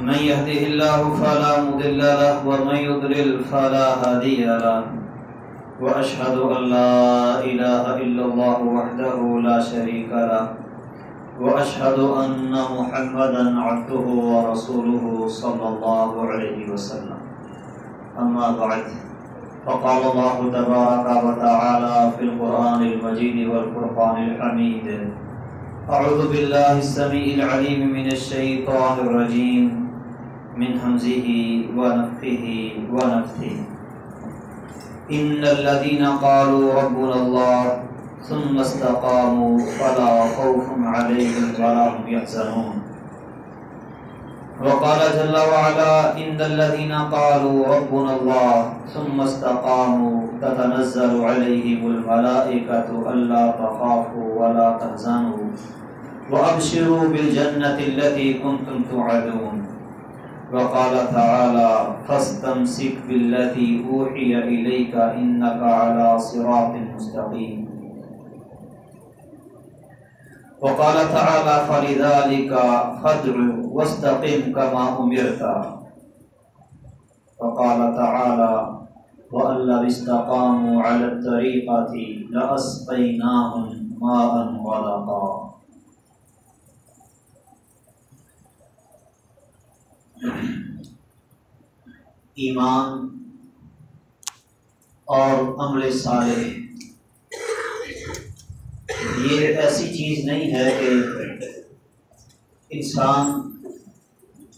من يهده الله فلا مضل له ومن يضلل فلا هادي له. واشهد ان لا اله الا الله وحده لا شريك له. واشهد ان محمدا عبده ورسوله صلى الله عليه وسلم. اما بعد، فقال الله تبارك وتعالى في القران المجيد والفرقان الحميد. أعوذ بالله السميع العليم من الشيطان الرجيم. من همزه ونفخه ونفثه. إن الذين قالوا ربنا الله ثم استقاموا فلا خوف عليهم ولا هم يحزنون. وقال جل وعلا، إن الذين قالوا ربنا الله ثم استقاموا تتنزل عليهم الملائكة ألا تخافوا ولا تحزنوا. وأبشروا بالجنة التي كنتم توعدون وقال تعالى فاستمسك بالتي أوحي إليك إنك على صراط مستقيم وقال تعالى فلذلك فادع واستقم كما أمرت وقال تعالى وأن لو استقاموا على الطريقة لأسقيناهم ماء غدقا ایمان اور عمل صالح۔ یہ ایسی چیز نہیں ہے کہ انسان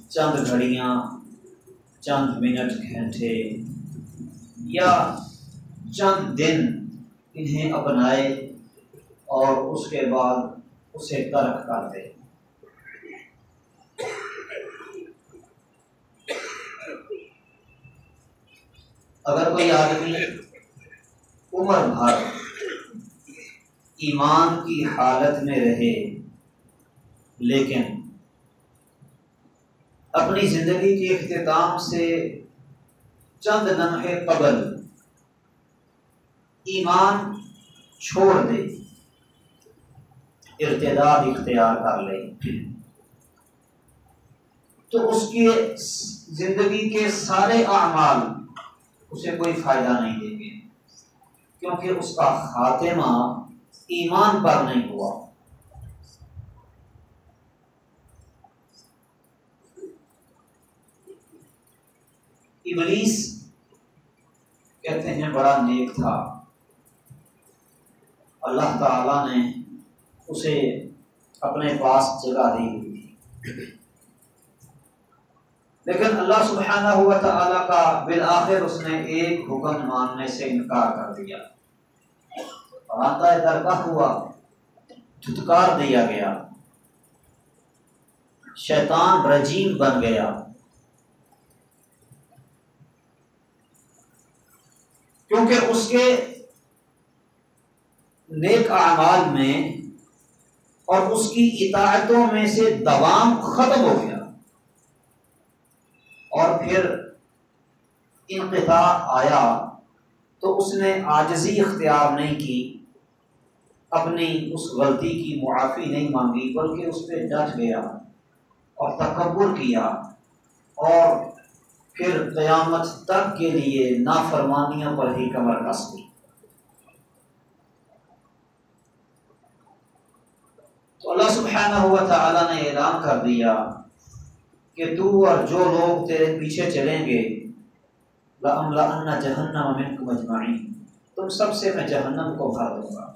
چند گھڑیاں، چند منٹ گھنٹے یا چند دن انہیں اپنائے اور اس کے بعد اسے ترک کر دے۔ اگر کوئی آدمی عمر بھر ایمان کی حالت میں رہے، لیکن اپنی زندگی کے اختتام سے چند لمحے قبل ایمان چھوڑ دے ارتداد اختیار کر لے۔ تو اس کی زندگی کے سارے اعمال اسے کوئی فائدہ نہیں دیں گے۔ کیونکہ اس کا خاتمہ ایمان پر نہیں ہوا۔ ابلیس کہتے ہیں، بڑا نیک تھا۔ اللہ تعالی نے اسے اپنے پاس جگہ دی ہوئی تھی۔ لیکن اللہ سبحانہ ہوا تعالیٰ کا بالآخر اس نے ایک حکم ماننے سے انکار کر دیا۔ درگاہ ہوا، دھتکار دیا گیا۔ شیطان رجیم بن گیا۔ کیونکہ اس کے نیک اعمال میں اور اس کی اطاعتوں میں سے دوام ختم ہو گیا۔ اور پھر انقطاع آیا تو اس نے آجزی اختیار نہیں کی، اپنی اس غلطی کی معافی نہیں مانگی، بلکہ اس پہ ڈٹ گیا اور تکبر کیا اور پھر قیامت تک کے لیے نافرمانیوں پر ہی کمر کس ہوئی تو اللہ سبحانہ ہوا تعالیٰ نے اعلان کر دیا کہ تو اور جو لوگ تیرے پیچھے چلیں گے جہنم مجمعین تم سب سے میں جہنم کو بھر دوں گا۔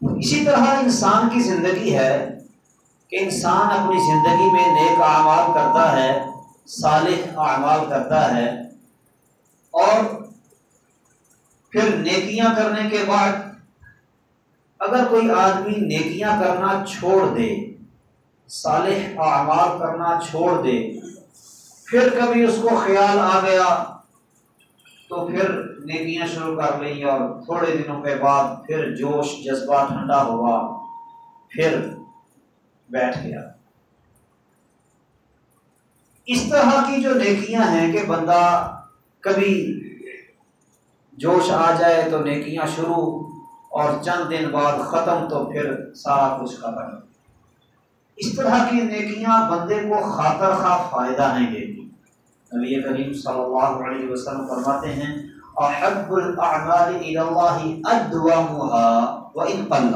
اسی طرح انسان کی زندگی ہے کہ انسان اپنی زندگی میں نیک اعمال کرتا ہے، صالح اعمال کرتا ہے اور پھر نیکیاں کرنے کے بعد اگر کوئی آدمی نیکیاں کرنا چھوڑ دے صالح اعمال کرنا چھوڑ دے۔ پھر کبھی اس کو خیال آ گیا تو پھر نیکیاں شروع کر لی اور تھوڑے دنوں کے بعد پھر جوش، جذبہ ٹھنڈا ہوا، پھر بیٹھ گیا۔ اس طرح کی جو نیکیاں ہیں کہ بندہ کبھی جوش آ جائے تو نیکیاں شروع اور چند دن بعد ختم تو پھر سارا کچھ ختم۔ اس طرح کی نیکیاں بندے کو خاطر خواہ فائدہ نہیں دیتی۔ نبی کریم صلی اللہ علیہ وسلم فرماتے ہیں، احب الاعمال الى اللہ ادوامها وان قل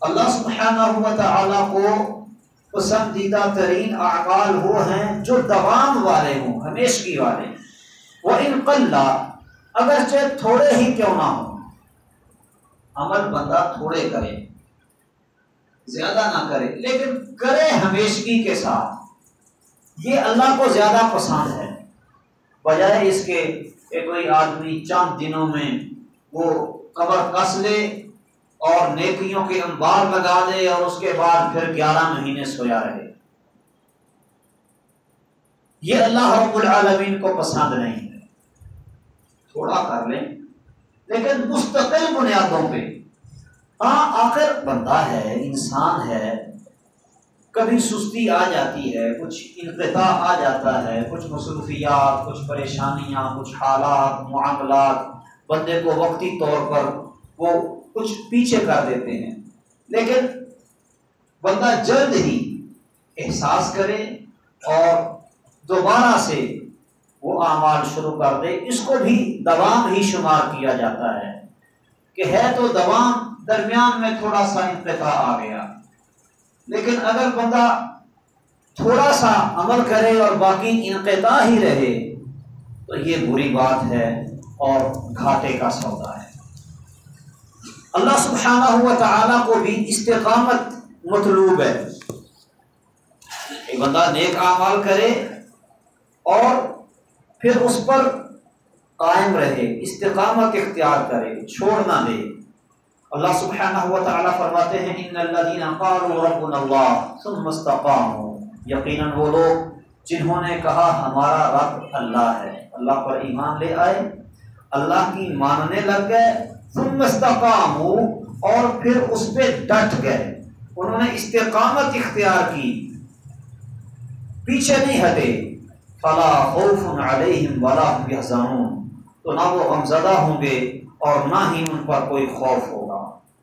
اللہ سبحانہ و تعالی کو پسندیدہ ترین اعمال وہ ہیں جو دوام والے ہوں، ہمیشگی والے۔ وہ ان قل، اگرچہ تھوڑے ہی کیوں نہ ہوں، عمل بندہ تھوڑے کرے۔ زیادہ نہ کرے۔ لیکن کرے ہمیشگی کے ساتھ۔ یہ اللہ کو زیادہ پسند ہے۔ بجائے اس کے کہ کوئی آدمی چند دنوں میں وہ قبر کس لے اور نیکیوں کے انبار لگا دے اور اس کے بعد پھر گیارہ مہینے سویا رہے۔ یہ اللہ رب العالمین کو پسند نہیں ہے۔ تھوڑا کر لیں۔ لیکن مستقل بنیادوں پہ ہاں آخر بندہ ہے، انسان ہے۔ کبھی سستی آ جاتی ہے، کچھ انقطاع آ جاتا ہے۔ کچھ مصروفیات، کچھ پریشانیاں، کچھ حالات، معاملات۔ بندے کو وقتی طور پر وہ کچھ پیچھے کر دیتے ہیں۔ لیکن بندہ جلد ہی احساس کرے اور دوبارہ سے وہ اعمال شروع کر دے۔ اس کو بھی دوام ہی شمار کیا جاتا ہے کہ ہے تو دوام درمیان میں تھوڑا سا انقطاع آ گیا۔ لیکن اگر بندہ تھوڑا سا عمل کرے اور باقی انقطاع ہی رہے، تو یہ بری بات ہے اور گھاٹے کا سودا ہے۔ اللہ سبحانہ ہوا تعالیٰ کو بھی استقامت مطلوب ہے۔ بندہ نیک اعمال کرے اور پھر اس پر قائم رہے، استقامت اختیار کرے، چھوڑ نہ دے۔ اللہ سبحانہ و تعالیٰ فرماتے ہیں، ان الذين قالوا ربنا الله ثم استقاموا. یقیناً وہ لوگ جنہوں نے کہا، ہمارا رب اللہ ہے۔ اللہ پر ایمان لے آئے، اللہ کی ماننے لگ گئے، ثم استقاموا اور پھر اس پہ ڈٹ گئے۔ انہوں نے استقامت اختیار کی، پیچھے نہیں ہٹے۔ فلا خوف علیہم ولا هم يحزنون تو نہ وہ غمزدہ ہوں گے اور نہ ہی ان پر کوئی خوف ہوگا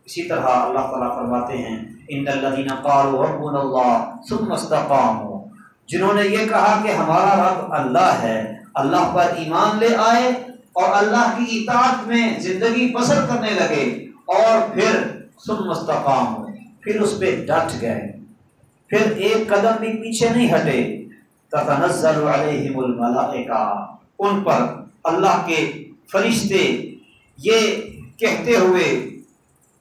اسی طرح اللہ تعالیٰ فرماتے ہیں، ان الذین قالوا ربنا اللہ ثم استقاموا. جنہوں نے یہ کہا کہ ہمارا رب اللہ ہے، اللہ پر ایمان لے آئے اور اللہ کی اطاعت میں زندگی بسر کرنے لگے اور پھر ثم استقاموا، پھر اس پہ ڈٹ گئے۔ پھر ایک قدم بھی پیچھے نہیں ہٹے۔ تتنزل علیہم الملائکہ۔ ان پر اللہ کے فرشتے یہ کہتے ہوئے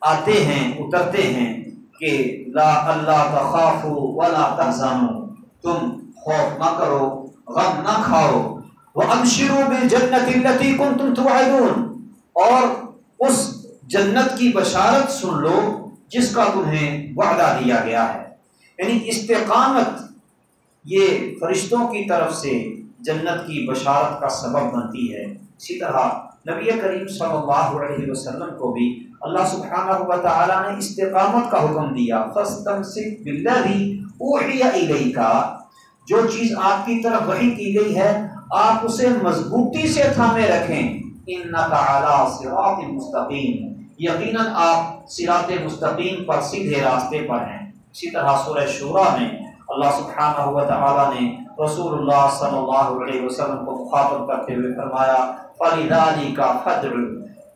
آتے ہیں، اترتے ہیں کہ لا اللہ تخاف ولا تحزانو تم خوف نہ کرو، غم نہ کھاؤ۔ وہ انشرو بل جنت التی کن تم توعدون۔ اور اس جنت کی بشارت سن لو جس کا تمہیں وعدہ دیا گیا ہے۔ یعنی استقامت یہ فرشتوں کی طرف سے جنت کی بشارت کا سبب بنتی ہے۔ اسی طرح نبی کریم صلی اللہ علیہ وسلم کو بھی اللہ سبحانہ و تعالی نے استقامت کا حکم دیا۔ فاستمسک بالذی اوحی الیک جو چیز آپ کی طرف وحی کی گئی ہے، آپ اسے مضبوطی سے تھامے رکھیں۔ انک علی صراط مستقیم۔ یقینا آپ صراط مستقیم پر سیدھے راستے پر ہیں۔ اسی طرح سورہ شورا میں اللہ سبحانہ و تعالی نے رسول اللہ صلی اللہ علیہ وسلم کو مخاطب کرتے ہوئے فرمایا، فَلِذَلِكَ فَدْعُ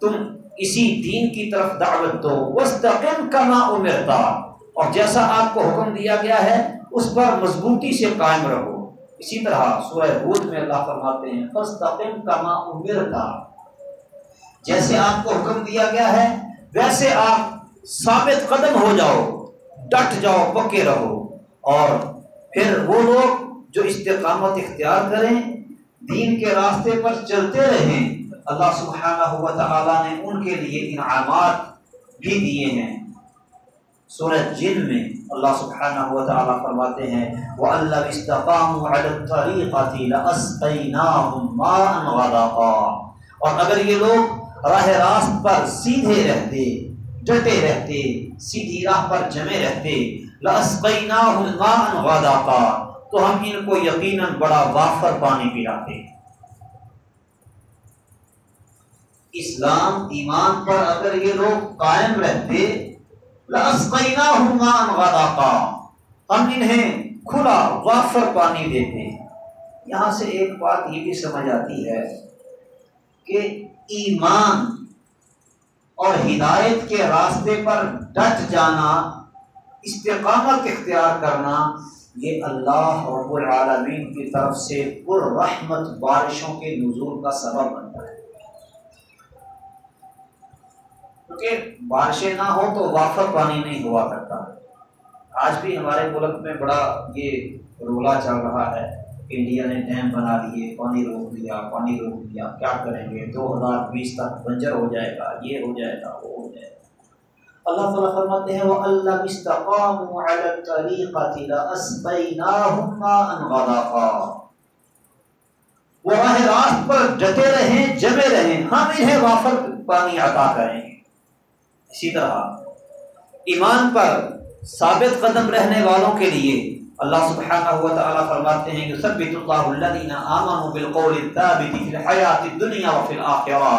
تم اسی دین کی طرف دعوت دو، وَاسْتَقِمْ كَمَا اُمِرْتَا اور جیسا آپ کو حکم دیا گیا ہے، اس پر مضبوطی سے قائم رہو۔ اسی طرح سورہ حود میں اللہ فرماتے ہیں، فَاسْتَقِمْ كَمَا اُمِرْتَا جیسے آپ کو حکم دیا گیا ہے، ویسے آپ ثابت قدم ہو جاؤ، ڈٹ جاؤ، پکے رہو۔ اور پھر وہ لوگ جو استقامت اختیار کریں، دین کے راستے پر چلتے رہیں، اللہ سبحانہ و تعالیٰ نے ان کے لیے انعامات بھی دیے ہیں۔ سورج جن میں اللہ سبحانہ و تعالیٰ فرماتے ہیں وَأَلَّا اسْتَقَامُوا عَلَى اور اگر یہ لوگ راہ راست پر سیدھے رہتے، ڈٹے رہتے، سیدھی راہ پر جمے رہتے تو ہم ان کو یقیناً بڑا وافر پانی پلاتے اسلام ایمان پر اگر یہ لوگ قائم رہتے ہم انہیں کھلا وافر پانی دیتے یہاں سے ایک بات یہ بھی سمجھ آتی ہے کہ ایمان اور ہدایت کے راستے پر ڈٹ جانا استقامت اختیار کرنا یہ اللہ رب العالمین کی طرف سے پر رحمت بارشوں کے نزول کا سبب بنتا ہے۔ کیونکہ بارشیں نہ ہو تو وافر پانی نہیں ہوا کرتا۔ آج بھی ہمارے ملک میں بڑا یہ رولا چل رہا ہے انڈیا نے ڈیم بنا لیے پانی روک دیا، پانی روک دیا، کیا کریں گے؟ دو ہزار بیس تک بنجر ہو جائے گا، یہ ہو جائے گا، وہ ہو جائے گا اللہ تعالیٰ فرماتے ہیں وہ اللہ وہ راہ راست پر ڈٹے رہیں، جمے رہیں، ہم انہیں وافر پانی عطا کریں۔ اسی طرح ایمان پر ثابت قدم رہنے والوں کے لیے اللہ سبحانہ و تعالیٰ فرماتے ہیں کہ ثبت اللہ الذین آمنوا بالقول الثابت فی الحیات الدنیا وفی الاخرہ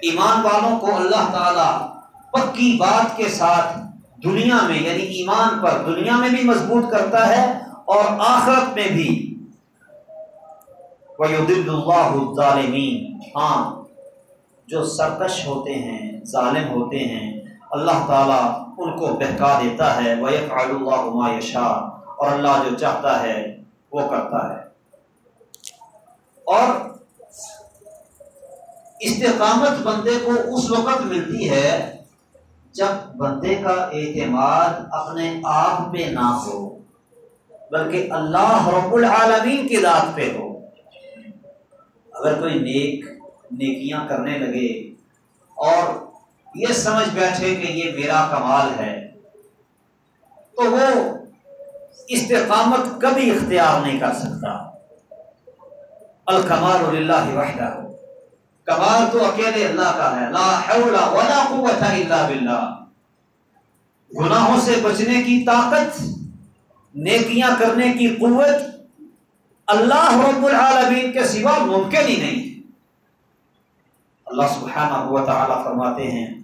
ایمان والوں کو اللہ تعالیٰ پکی بات کے ساتھ دنیا میں یعنی ایمان پر دنیا میں بھی مضبوط کرتا ہے اور آخرت میں بھی۔ وَيُضِلُّ اللَّهُ الظَّالِمِينَ۔ ہاں جو سرکش ہوتے ہیں، ظالم ہوتے ہیں، اللہ تعالیٰ ان کو بہکا دیتا ہے۔ وَيَفْعَلُ اللَّهُ مَا يَشَاءُ۔ اور اللہ جو چاہتا ہے، وہ کرتا ہے۔ اور استقامت بندے کو اس وقت ملتی ہے جب بندے کا اعتماد اپنے آپ پہ نہ ہو، بلکہ اللہ رب العالمین کی ذات پہ ہو، اگر کوئی نیک نیکیاں کرنے لگے اور یہ سمجھ بیٹھے کہ یہ میرا کمال ہے، تو وہ استقامت کبھی اختیار نہیں کر سکتا۔ الکمال اللہ وحدہ۔ کمال تو اکیلے اللہ کا ہے، لا حول ولا قوت الا باللہ۔ گناہوں سے بچنے کی طاقت، نیکیاں کرنے کی قوت اللہ رب العالمین کے سوا ممکن ہی نہیں۔ اللہ سبحانہ و تعالی فرماتے ہیں،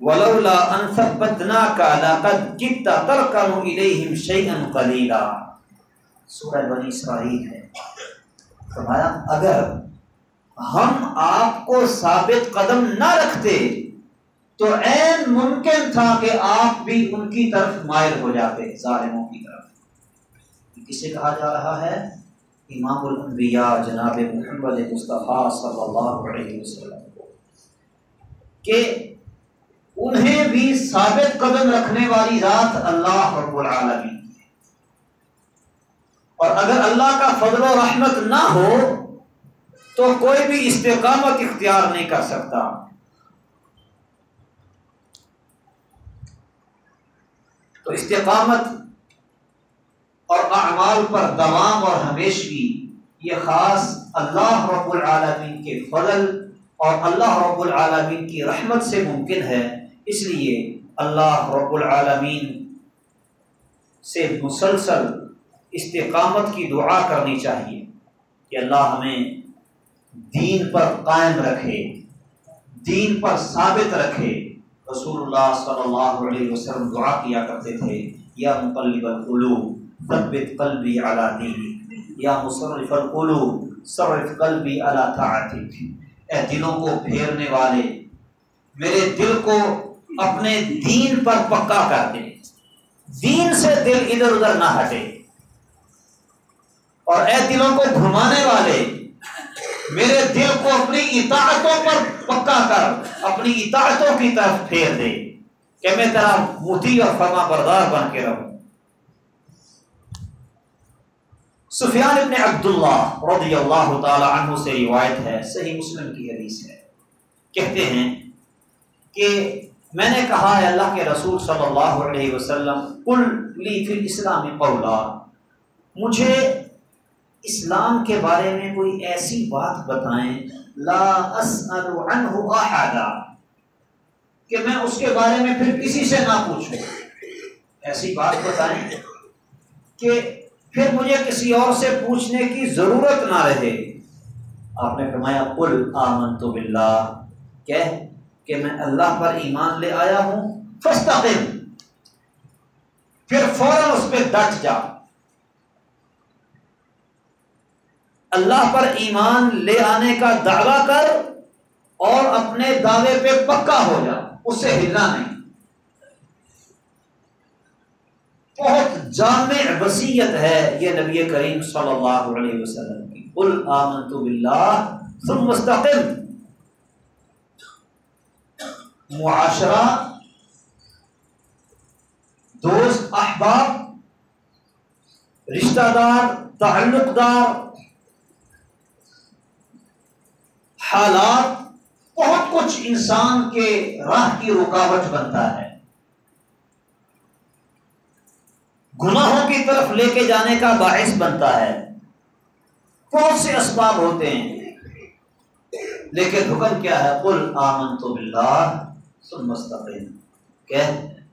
ولولا ان ثبتناك لقد كنت تركن اليهم شيئا قليلا۔ سورہ بنی اسرائیل ہے۔ فرمایا، اگر ہم آپ کو ثابت قدم نہ رکھتے تو عین ممکن تھا کہ آپ بھی ان کی طرف مائل ہو جاتے ظالموں کی طرف۔ کسے کہا جا رہا ہے؟ امام الانبیاء جناب محمد مصطفیٰ صلی اللہ علیہ وسلم کہ انہیں بھی ثابت قدم رکھنے والی ذات اللہ رب العالمین۔ اور اگر اللہ کا فضل و رحمت نہ ہو تو کوئی بھی استقامت اختیار نہیں کر سکتا۔ تو استقامت اور اعمال پر دوام اور ہمیشگی، یہ خاص اللہ رب العالمین کے فضل اور اللہ رب العالمین کی رحمت سے ممکن ہے۔ اس لیے اللہ رب العالمین سے مسلسل استقامت کی دعا کرنی چاہیے کہ اللہ ہمیں دین پر قائم رکھے، دین پر ثابت رکھے۔ رسول اللہ صلی اللہ علیہ وسلم دعا کیا کرتے تھے، یا مقلب القلوب، ثبت قلبی علی دینی یا مصرف القلوب، صرف قلبی علی طاعتک۔ اے دلوں کو پھیرنے والے، میرے دل کو اپنے دین پر پکا کر دے۔ دین سے دل ادھر ادھر نہ ہٹے۔ اور اے دلوں کو گھمانے والے کو اپنی اطاعتوں پر پکا کر، اپنی اطاعتوں کی طرف پھیر دے۔ کہ میں تیرا موتی اور فرما بردار بن کے رہوں۔ سفیان ابن عبداللہ رضی اللہ تعالی عنہ سے روایت ہے، صحیح مسلم کی حدیث ہے۔ کہتے ہیں کہ میں نے کہا ہے اللہ کے رسول صلی اللہ علیہ وسلم کل لی فی الاسلام قولا۔ مجھے اسلام کے بارے میں کوئی ایسی بات بتائیں لا اسأل عنہ احدا کہ میں اس کے بارے میں پھر کسی سے نہ پوچھوں۔ ایسی بات بتائیں کہ پھر مجھے کسی اور سے پوچھنے کی ضرورت نہ رہے۔ آپ نے فرمایا، قل آمنت باللہ۔ کہہ کہ میں اللہ پر ایمان لے آیا ہوں۔ فستقم پھر فوراً اس پہ ڈٹ جا اللہ پر ایمان لے آنے کا دعویٰ کر اور اپنے دعوے پہ پکا ہو جا اس سے ہلنا نہیں۔ بہت جامع وسیعت ہے یہ نبی کریم صلی اللہ علیہ وسلم کی۔ قل آمنت باللہ ثم مستقم معاشرہ، دوست، احباب، رشتہ دار، تعلق دار حالات بہت کچھ انسان کے راہ کی رکاوٹ بنتا ہے۔ گناہوں کی طرف لے کے جانے کا باعث بنتا ہے۔ بہت سے اسباب ہوتے ہیں۔ لیکن حکم کیا ہے؟ قل آمن تو سن مستقم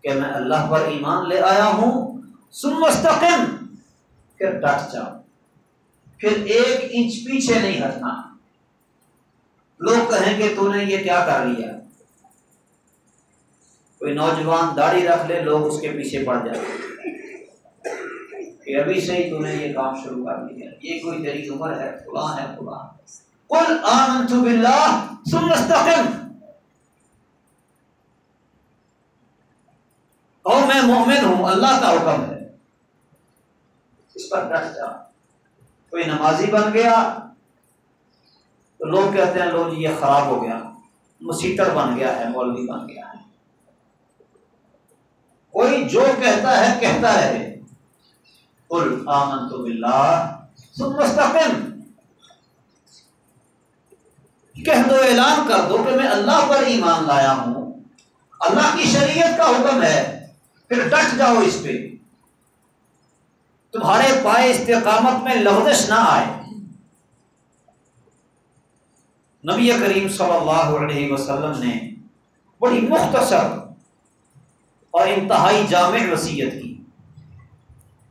کہ میں اللہ پر ایمان لے آیا ہوں سن مستقم پھر ڈٹ جاؤ۔ پھر ایک انچ پیچھے نہیں ہٹنا۔ لوگ کہیں گے تو نے یہ کیا کر لیا؟ کوئی نوجوان داڑھی رکھ لے، لوگ اس کے پیچھے پڑ جائیں۔ کہ ابھی سے ہی تو نے یہ کام شروع کر لیا یہ کوئی تیری عمر ہے، فلاں ہے، فلاں۔ قل آمنت باللہ ثم استقم۔ اور میں مومن ہوں، اللہ کا حکم ہے۔ اس پر ڈٹ جا۔ کوئی نمازی بن گیا تو لوگ کہتے ہیں لوگ جی یہ خراب ہو گیا۔ مسیطر بن گیا ہے، مولوی بن گیا ہے۔ کوئی جو کہتا ہے، کہتا رہے قل آمنت باللہ ثم استقم۔ کہہ دو، اعلان کر دو کہ میں اللہ پر ایمان لایا ہوں۔ اللہ کی شریعت کا حکم ہے۔ پھر ڈٹ جاؤ اس پہ۔ تمہارے پائے استقامت میں لغزش نہ آئے۔ نبی کریم صلی اللہ علیہ وسلم نے بڑی مختصر اور انتہائی جامع وسیعت کی۔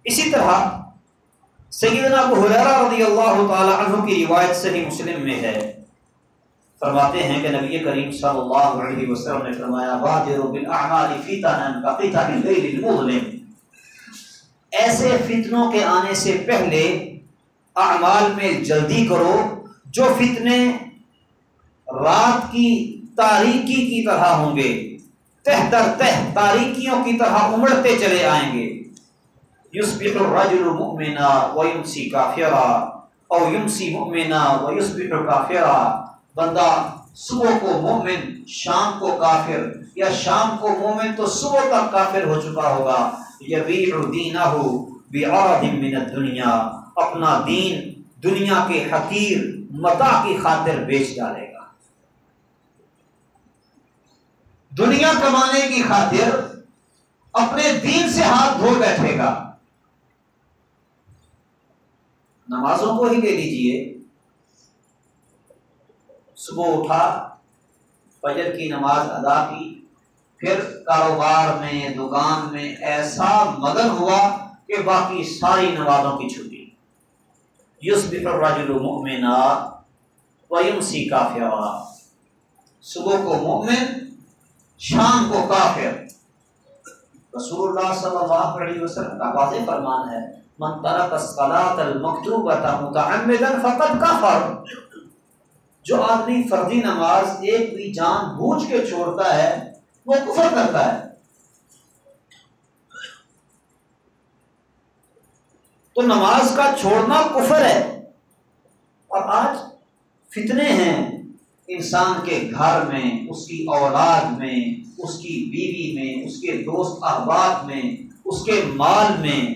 اسی طرح سیدنا ابو حریرہ رضی اللہ تعالی عنہ کی روایت صحیح مسلم میں ہے۔ فرماتے ہیں کہ نبی کریم صلی اللہ علیہ وسلم نے فرمایا بادروا بالاعمال فتنا كقطع الليل المظلم ایسے فتنوں کے آنے سے پہلے اعمال میں جلدی کرو، جو فتنے رات کی تاریکی کی طرح ہوں گے۔ تہ در تہ تاریکیوں کی طرح امڑتے چلے آئیں گے۔ یسبح الرجل مؤمنا ويمسي كافرا او يمسي مؤمنا ويصبح كافرا بندہ، صبح کو مومن، شام کو کافر۔ یا شام کو مومن تو صبح تک کافر ہو چکا ہوگا۔ من الدنیا۔ اپنا دین دنیا کے حقیر، متا کی خاطر بیچ ڈالے گا۔ دنیا کمانے کی خاطر اپنے دین سے ہاتھ دھو بیٹھے گا۔ نمازوں کو ہی لے لیجیے۔ صبح اٹھا، فجر کی نماز ادا کی، پھر کاروبار میں، دکان میں ایسا مگن ہوا کہ باقی ساری نمازوں کی چھٹی۔ یوس بفر مؤمنا ویمسی کافر صبح کو مؤمن شام کو کافر۔ رسول اللہ صلی اللہ علیہ وسلم کا واضح فرمان ہے، من ترک الصلاة المکتوبة متعمدا فقد کفر جو آدمی فردی نماز ایک بھی جان بوجھ کے چھوڑتا ہے، وہ کفر کرتا ہے۔ تو نماز کا چھوڑنا کفر ہے۔ اور آج فتنے ہیں۔ انسان کے گھر میں، اس کی اولاد میں، اس کی بیوی میں، اس کے دوست احباب میں، اس کے مال میں،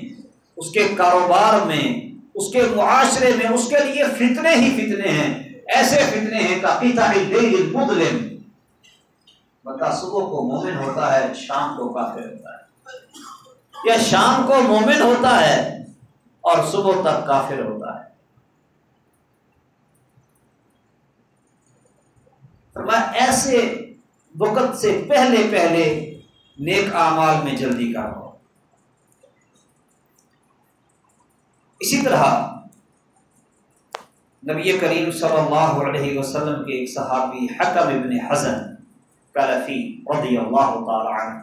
اس کے کاروبار میں، اس کے معاشرے میں، اس کے لیے فتنے ہی فتنے ہیں۔ ایسے فتنے ہیں مظلم بتا صبح کو مومن ہوتا ہے، شام کو کافر ہوتا ہے۔ یا شام کو مومن ہوتا ہے اور صبح تک کافر ہوتا ہے۔ ایسے وقت سے پہلے پہلے نیک اعمال میں جلدی کا ہو اسی طرح نبی کریم صلی اللہ علیہ وسلم کے ایک صحابی حکم ابن حزن کلفی رضی اللہ تعالی عنہ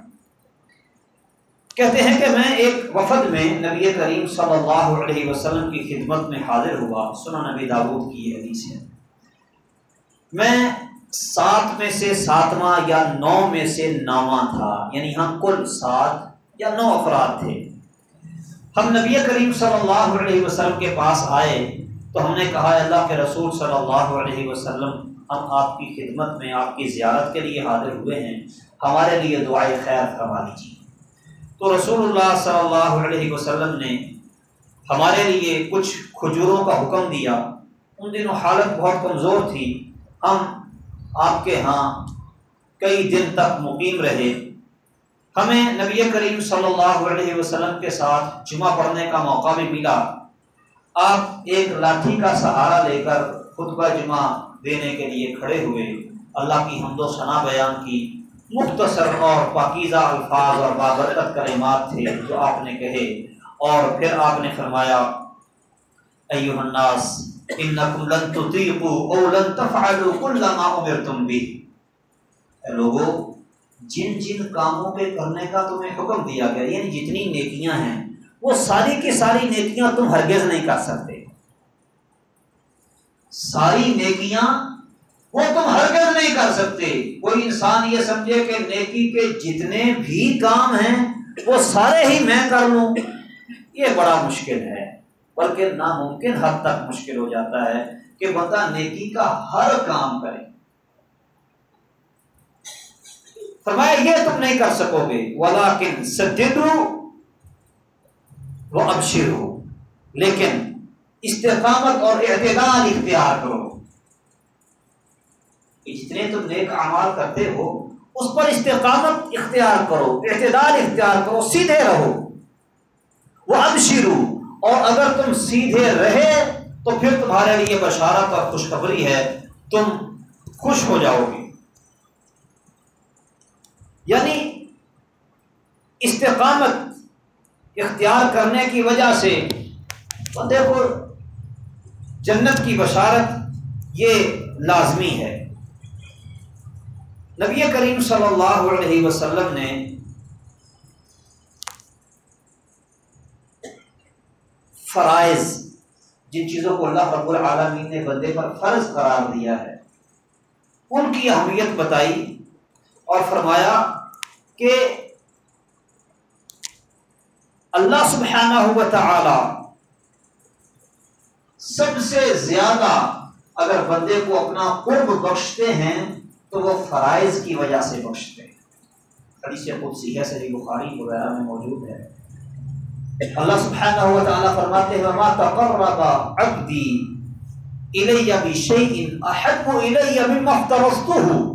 کہتے ہیں کہ میں ایک وفد میں نبی کریم صلی اللہ علیہ وسلم کی خدمت میں حاضر ہوا۔ سنا نبی داود کی حدیث ہے۔ میں سات میں سے ساتواں یا نو میں سے نواں تھا۔ یعنی ہم کل سات یا نو افراد تھے۔ ہم نبی کریم صلی اللہ علیہ وسلم کے پاس آئے تو ہم نے کہا اللہ کے رسول صلی اللہ علیہ وسلم، ہم آپ کی خدمت میں، آپ کی زیارت کے لیے حاضر ہوئے ہیں۔ ہمارے لیے دعائیں خیر فرما دیجیے۔ تو رسول اللہ صلی اللہ علیہ وسلم نے ہمارے لیے کچھ کھجوروں کا حکم دیا۔ ان دنوں حالت بہت کمزور تھی۔ ہم آپ کے ہاں کئی دن تک مقیم رہے۔ ہمیں نبی کریم صلی اللہ علیہ وسلم کے ساتھ جمعہ پڑھنے کا موقع بھی ملا۔ آپ ایک لاٹھی کا سہارا لے کر خطبہ جمعہ دینے کے لیے کھڑے ہوئے۔ اللہ کی حمد و ثنا بیان کی۔ مختصر اور پاکیزہ الفاظ اور بابرکت کلمات تھے جو آپ نے کہے۔ اور پھر آپ نے فرمایا ایوہ الناس انکم لن تطیقوا او لن تفعلوا کل ما امرتم بھی لوگو، جن جن کاموں کے کرنے کا تمہیں حکم دیا گیا یعنی جتنی نیکیاں ہیں، وہ ساری کی ساری نیکیاں تم ہرگز نہیں کر سکتے۔ ساری نیکیاں وہ تم ہرگز نہیں کر سکتے۔ کوئی انسان یہ سمجھے کہ نیکی کے جتنے بھی کام ہیں، وہ سارے ہی میں کر لوں۔ یہ بڑا مشکل ہے۔ بلکہ ناممکن حد تک مشکل ہو جاتا ہے کہ بندہ نیکی کا ہر کام کرے۔ فرمایا، یہ تم نہیں کر سکو گے۔ ولاکن سدو وہ ابشر ہو لیکن استقامت اور اعتدال اختیار کرو۔ جتنے تم نیک اعمال کرتے ہو، اس پر استقامت اختیار کرو، اعتدال اختیار کرو، سیدھے رہو۔ وہ ابشرو۔ اور اگر تم سیدھے رہے، تو پھر تمہارے لیے بشارت اور خوشخبری ہے۔ تم خوش ہو جاؤ گے۔ یعنی استقامت اختیار کرنے کی وجہ سے۔ بندے کو جنت کی بشارت یہ لازمی ہے۔ نبی کریم صلی اللہ علیہ وسلم نے فرائض، جن چیزوں کو اللہ رب العالمین نے بندے پر فرض قرار دیا ہے، ان کی اہمیت بتائی اور فرمایا کہ اللہ سبحانہ ہوا تعالی سب سے زیادہ اگر بندے کو اپنا قرب بخشتے ہیں تو وہ فرائض کی وجہ سے بخشتے ہیں۔ حدیث قدسی ہے، صحیح بخاری وغیرہ میں موجود ہے۔ اللہ سبحانہ ہوا تعالیٰ فرماتے ہیں، وما تقرب عبدی الی بشیء احب الی مما افترضته.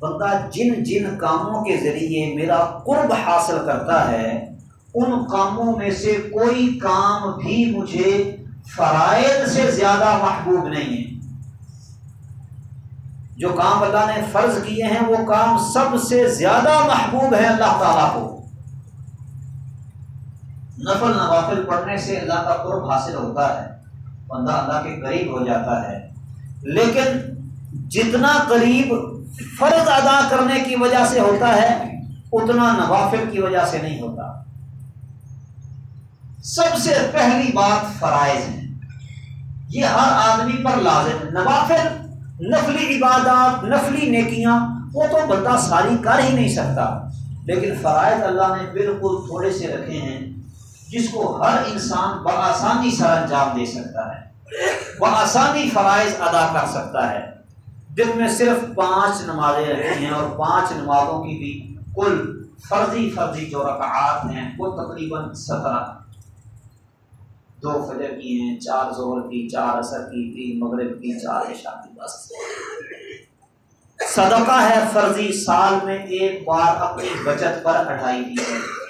بندہ جن جن کاموں کے ذریعے میرا قرب حاصل کرتا ہے، ان کاموں میں سے کوئی کام بھی مجھے فرائض سے زیادہ محبوب نہیں ہے۔ جو کام اللہ نے فرض کیے ہیں، وہ کام سب سے زیادہ محبوب ہے اللہ تعالیٰ کو۔ نفل نوافل پڑھنے سے اللہ کا قرب حاصل ہوتا ہے، بندہ اللہ کے قریب ہو جاتا ہے۔ لیکن جتنا قریب فرض ادا کرنے کی وجہ سے ہوتا ہے، اتنا نوافل کی وجہ سے نہیں ہوتا۔ سب سے پہلی بات فرائض ہے۔ یہ ہر آدمی پر لازم ہے۔ نوافل، نفلی عبادات، نفلی نیکیاں، وہ تو بندہ ساری کر ہی نہیں سکتا۔ لیکن فرائض اللہ نے بالکل تھوڑے سے رکھے ہیں۔ جس کو ہر انسان بآسانی سر انجام دے سکتا ہے وہ آسانی فرائض ادا کر سکتا ہے۔ دن میں صرف پانچ نمازیں رہتی ہیں اور پانچ نمازوں کی بھی کل فرضی فرضی جو رکعات ہیں، وہ تقریباً سترہ۔ دو فجر کی ہیں، چار زہر کی، چار اثر کی، تین مغرب کی، چار عشاء کی، بس۔ صدقہ ہے فرضی سال میں ایک بار اپنی بچت پر اٹھائی دی ہے۔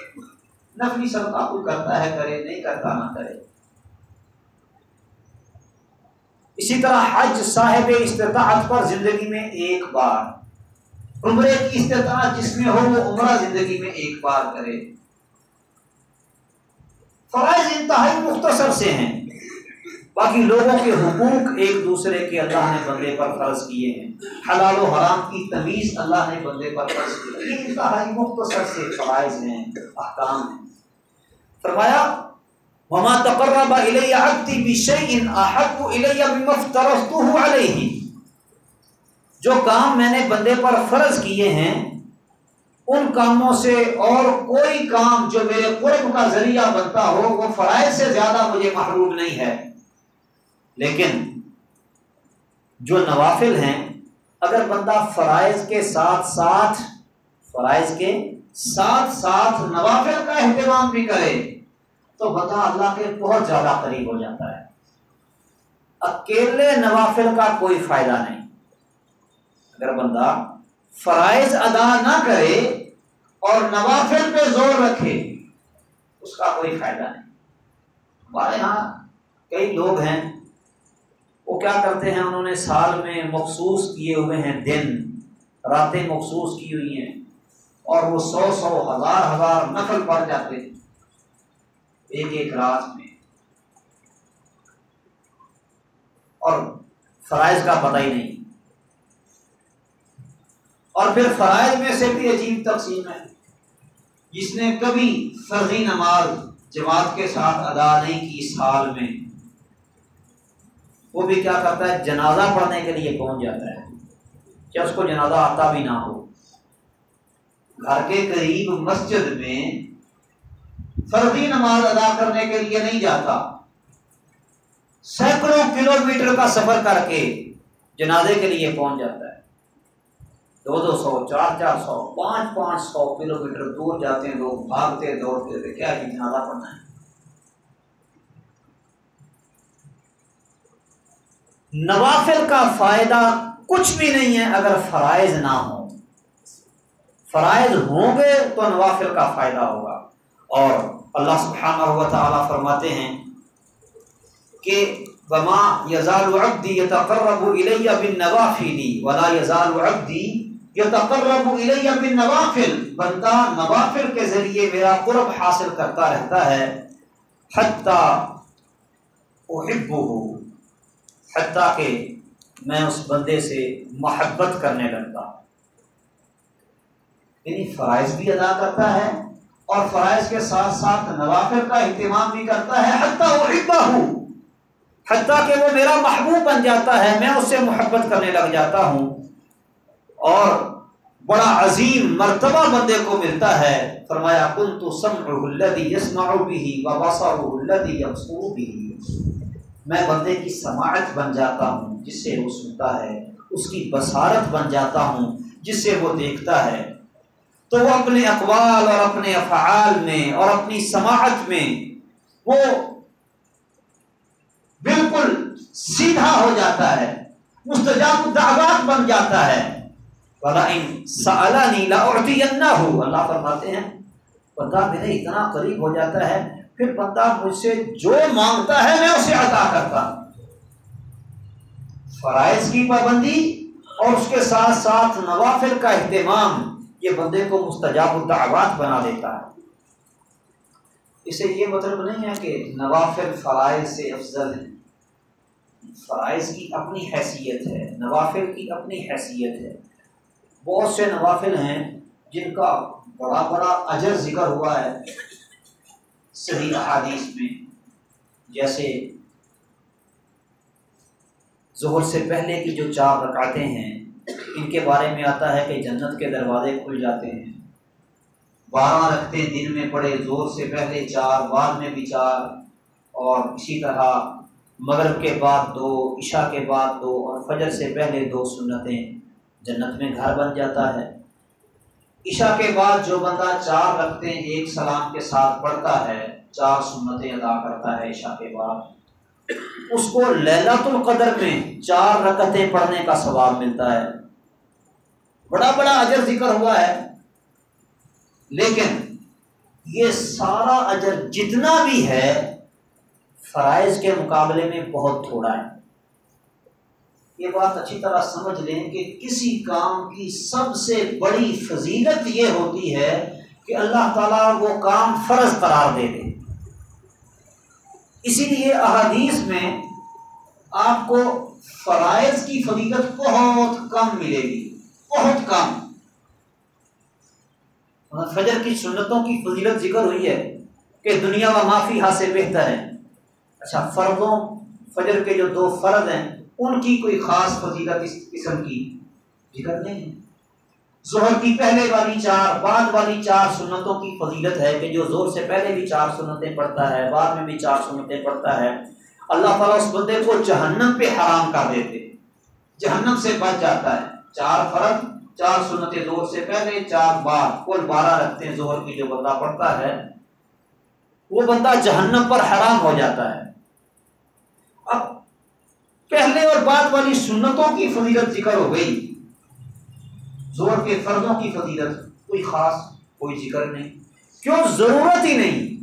نفلی صدقہ کوئی کرتا ہے، کرے، نہیں کرتا، نہ کرے۔ اسی طرح حج صاحب استطاعت پر زندگی میں ایک بار۔ عمرے کی استطاعت جس میں ہو، وہ عمرہ زندگی میں ایک بار کرے۔ فرائض انتہائی مختصر سے ہیں۔ باقی لوگوں کے حقوق ایک دوسرے کے اللہ نے بندے پر فرض کیے ہیں۔ حلال و حرام کی تمیز اللہ نے بندے پر فرض کی یہ انتہائی مختصر سے فرائض ہیں، احکام ہیں۔ فرمایا، وما تقرب الی عبدی بشیء احب الی مما افترضته علیہ جو کام میں نے بندے پر فرض کیے ہیں، ان کاموں سے اور کوئی کام جو میرے قرب کا ذریعہ بنتا ہو، وہ فرائض سے زیادہ مجھے محروم نہیں ہے۔ لیکن جو نوافل ہیں، اگر بندہ فرائض کے ساتھ ساتھ، فرائض کے ساتھ ساتھ نوافل کا اہتمام بھی کرے، تو بندہ اللہ کے بہت زیادہ قریب ہو جاتا ہے۔ اکیلے نوافل کا کوئی فائدہ نہیں۔ اگر بندہ فرائض ادا نہ کرے اور نوافل پہ زور رکھے، اس کا کوئی فائدہ نہیں۔ ہمارے ہاں کئی لوگ ہیں وہ کیا کرتے ہیں؟ انہوں نے سال میں مخصوص کیے ہوئے ہیں، دن، راتیں مخصوص کی ہوئی ہیں۔ اور وہ سو سو ہزار ہزار نفل پڑ جاتے ہیں ایک ایک رات میں۔ اور فرائض کا پتہ ہی نہیں۔ اور پھر فرائض میں سے بھی عجیب تقسیم ہے۔ جس نے کبھی فرضی نماز جماعت کے ساتھ ادا نہیں کی سال میں۔ وہ بھی کیا کرتا ہے؟ جنازہ پڑھنے کے لیے پہنچ جاتا ہے۔ کیا اس کو جنازہ آتا بھی نہ ہو؟ گھر کے قریب مسجد میں فرضی نماز ادا کرنے کے لیے نہیں جاتا۔ سینکڑوں کلو میٹر کا سفر کر کے جنازے کے لیے پہنچ جاتا ہے۔ دو دو سو، چار چار سو، پانچ پانچ سو کلو میٹر دور جاتے ہیں لوگ، بھاگتے دوڑتے کیا جنازہ پڑھنا ہے؟ نوافل کا فائدہ کچھ بھی نہیں ہے اگر فرائض نہ ہو فرائض ہوں گے تو نوافل کا فائدہ ہوگا۔ اور اللہ سبحانہ و تعالیٰ فرماتے ہیں کہ وما یزال عبدی یتقرب الیہ بالنوافل ولا یزال عبدی یتقرب الیہ بالنوافل بندہ نوافل کے ذریعے میرا قرب حاصل کرتا رہتا ہے۔ حتی احبہ حتیٰ کہ میں اس بندے سے محبت کرنے لگتا ہوں۔ یعنی فرائض بھی ادا کرتا ہے اور فرائض کے ساتھ ساتھ نوافل کا اہتمام بھی کرتا ہے، حتیٰ وہ ہوں۔ حتیٰ کہ وہ میرا محبوب بن جاتا ہے، میں اس سے محبت کرنے لگ جاتا ہوں۔ اور بڑا عظیم مرتبہ بندے کو ملتا ہے، فرمایا کن تو سم الدی یسما بھی واباسا الدی یمسو بھی میں بندے کی سماعت بن جاتا ہوں، جس سے وہ سنتا ہے، اس کی بصارت بن جاتا ہوں، جس سے وہ دیکھتا ہے۔ تو وہ اپنے اقوال اور اپنے افعال میں اور اپنی سماعت میں وہ بالکل سیدھا ہو جاتا ہے، مستجاب دعوات بن جاتا ہے۔ اللہ فرماتے ہیں، بندہ میرے اتنا قریب ہو جاتا ہے پھر بندہ مجھ سے جو مانگتا ہے میں اسے عطا کرتا ہوں۔ فرائض کی پابندی اور اس کے ساتھ ساتھ نوافل کا اہتمام یہ بندے کو مستجاب الدعوات بنا دیتا ہے۔ اسے یہ مطلب نہیں ہے کہ نوافل فرائض سے افضل ہیں۔ فرائض کی اپنی حیثیت ہے، نوافل کی اپنی حیثیت ہے۔ بہت سے نوافل ہیں جن کا بڑا بڑا اجر ذکر ہوا ہے۔ صحیح احادیث میں، جیسے ظہر سے پہلے کی جو چار رکعتیں ہیں، ان کے بارے میں آتا ہے کہ جنت کے دروازے کھل جاتے ہیں۔ بارہ رکھتے دن میں پڑے زور سے پہلے چار، بعد میں بھی چار، اور اسی طرح مغرب کے بعد دو، عشاء کے بعد دو، اور فجر سے پہلے دو سنتیں جنت میں گھر بن جاتا ہے۔ عشاء کے بعد جو بندہ چار رکھتے ایک سلام کے ساتھ پڑھتا ہے، چار سنتیں ادا کرتا ہے عشاء کے بعد۔ اس کو للت القدر میں چار رکتیں پڑھنے کا ثواب ملتا ہے۔ بڑا بڑا اجر ذکر ہوا ہے، لیکن یہ سارا اجر جتنا بھی ہے، فرائض کے مقابلے میں بہت تھوڑا ہے۔ یہ بات اچھی طرح سمجھ لیں کہ کسی کام کی سب سے بڑی فضیلت یہ ہوتی ہے کہ اللہ تعالیٰ وہ کام فرض قرار دے دے۔ اسی لیے احادیث میں آپ کو فرائض کی فضیلت بہت کم ملے گی، بہت کم۔ فجر کی سنتوں کی فضیلت ذکر ہوئی ہے کہ دنیا و معافی حاصل بہتر ہے۔ اچھا فردوں فجر کے جو دو فرد ہیں ان کی کوئی خاص فضیلت اس قسم کی ذکر نہیں ہے۔ زہر کی پہلے والی چار، بعد والی چار سنتوں کی فضیلت ہے کہ جو زور سے پہلے بھی چار سنتیں پڑھتا ہے، بعد میں بھی چار سنتیں پڑھتا ہے۔ اللہ تعالیٰ اس بندے کو جہنم پہ حرام کر دیتے۔ جہنم سے بچ جاتا ہے۔ چار فرد چار سنتیں زور سے پہلے، چار بعد۔ کل بارہ رکھتے ہیں زہر کی جو بندہ پڑھتا ہے۔ وہ بندہ جہنم پر حرام ہو جاتا ہے۔ اب پہلے اور بعد والی سنتوں کی فضیلت ذکر ہو گئی۔ زور کے فردوں کی فضیلت، کوئی خاص کوئی ذکر نہیں۔ کیوں؟ ضرورت ہی نہیں۔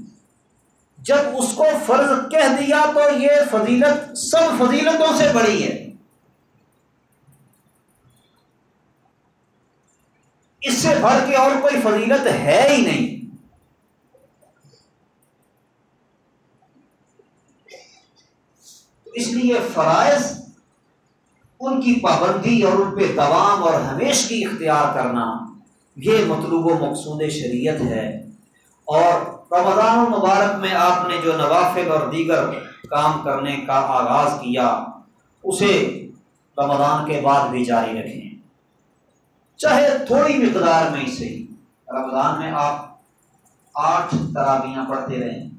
جب اس کو فرض کہہ دیا تو یہ فضیلت سب فضیلتوں سے بڑی ہے۔ اس سے بڑھ کے اور کوئی فضیلت ہے ہی نہیں۔ اس لیے فرائض ان کی پابندی اور ان پہ دوام اور ہمیش کی اختیار کرنا یہ مطلوب و مقصود شریعت ہے۔ اور رمضان المبارک میں آپ نے جو نوافل اور دیگر کام کرنے کا آغاز کیا، اسے رمضان کے بعد بھی جاری رکھیں۔ چاہے تھوڑی مقدار میں ہی صحیح، رمضان میں آپ آٹھ ترابیاں پڑھتے رہیں۔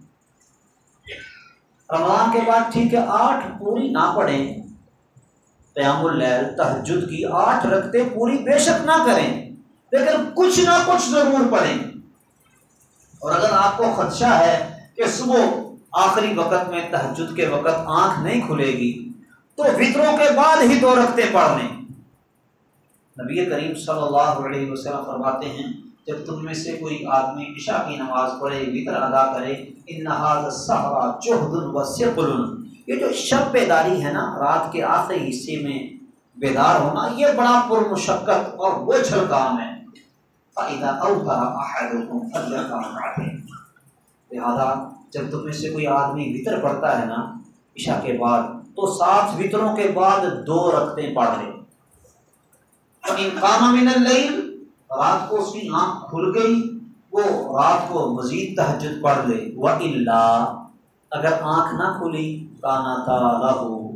رمضان کے بعد ٹھیک ہے، آٹھ پوری نہ پڑھیں۔ قیام اللیل، تہجد کی آٹھ رکھتے پوری بے شک نہ کریں۔ لیکن کچھ نہ کچھ ضرور پڑھیں۔ اور اگر آپ کو خدشہ ہے کہ صبح آخری وقت میں تہجد کے وقت آنکھ نہیں کھلے گی، تو فطروں کے بعد ہی دو رکھتے پڑھ لیں۔ نبی کریم صلی اللہ علیہ وسلم فرماتے ہیں جب تم میں سے کوئی آدمی عشاء کی نماز پڑھے، وطر ادا کرے، ان نہاد یہ جو شب بیداری ہے نا، رات کے آخری حصے میں بیدار ہونا، یہ بڑا پر مشقت اور بوجھل کام ہے۔ لہٰذا جب تم میں سے کوئی آدمی وطر پڑھتا ہے نا، عشاء کے بعد، تو سات وطروں کے بعد دو رکھتے پڑھ لے۔ ان کام من اللیل رات کو اس کی آنکھ کھل گئی، وہ رات کو مزید تہجد پڑھ لے وہ اللہ اگر آنکھ نہ کھلی، کانا لہو۔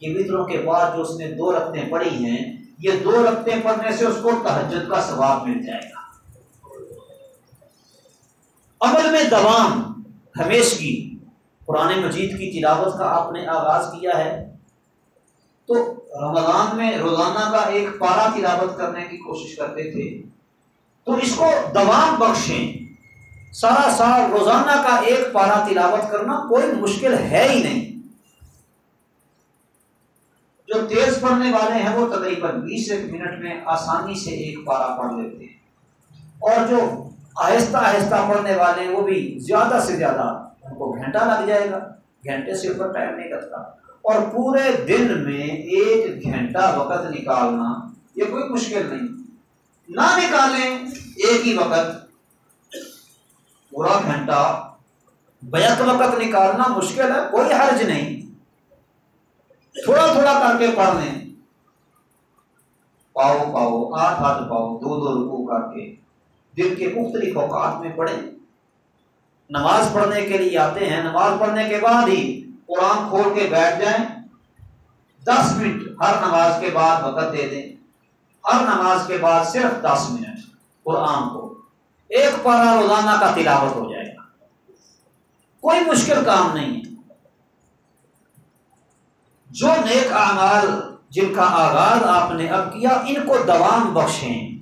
یہ وطروں کے بعد جو اس نے دو رقطیں پڑھی ہیں، یہ دو رقطیں پڑھنے سے اس کو تہجد کا ثواب مل جائے گا۔ عمل میں دوام ہمیش کی۔ قرآن مجید کی تلاوت کا آپ نے آغاز کیا ہے۔ تو رمضان میں روزانہ کا ایک پارا تلاوت کرنے کی کوشش کرتے تھے۔ تو اس کو دوام بخشیں۔ سارا سال روزانہ کا ایک پارا تلاوت کرنا کوئی مشکل ہے ہی نہیں۔ جو تیز پڑھنے والے ہیں وہ تقریباً بیس ایک منٹ میں آسانی سے ایک پارا پڑھ لیتے ہیں۔ اور جو آہستہ آہستہ پڑھنے والے ہیں وہ بھی زیادہ سے زیادہ ان کو گھنٹہ لگ جائے گا۔ گھنٹے سے اوپر ٹائم نہیں لگتا۔ اور پورے دن میں ایک گھنٹہ وقت نکالنا یہ کوئی مشکل نہیں۔ نہ نکالیں، ایک ہی وقت۔ پورا گھنٹہ بیک وقت نکالنا مشکل ہے، کوئی حرج نہیں۔ تھوڑا تھوڑا کر کے پڑھ لیں۔ پاؤ پاؤ، آٹھ آٹھ پاؤ، دو دو رکو کر کے۔ دن کے مختلف اوقات میں پڑھیں۔ نماز پڑھنے کے لیے آتے ہیں، نماز پڑھنے کے بعد ہی قرآن کھول کے بیٹھ جائیں، دس منٹ ہر نماز کے بعد وقت دے دیں۔ ہر نماز کے بعد صرف دس منٹ قرآن کو۔ ایک پارا روزانہ کا تلاوت ہو جائے گا۔ کوئی مشکل کام نہیں ہے۔ جو نیک اعمال جن کا آغاز آپ نے اب کیا، ان کو دوام بخشیں۔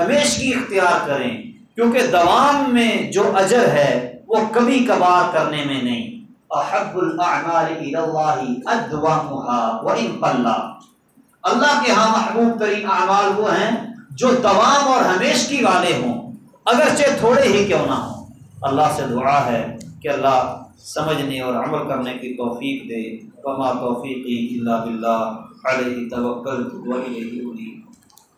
ہمیش کی اختیار کریں۔ کیونکہ دوام میں جو اجر ہے، وہ کبھی کبھار کرنے میں نہیں۔ احب الاعمال الى الله ادومها وان قل. اللہ کے ہاں محبوب ترین اعمال وہ ہیں جو دوام اور ہمیش کی والے ہوں، اگرچہ تھوڑے ہی کیوں نہ ہوں۔ اللہ سے دعا ہے کہ اللہ سمجھنے اور عمل کرنے کی توفیق دے۔ وما توفیقی الا باللہ، علیہ توکلت و الیہ انیب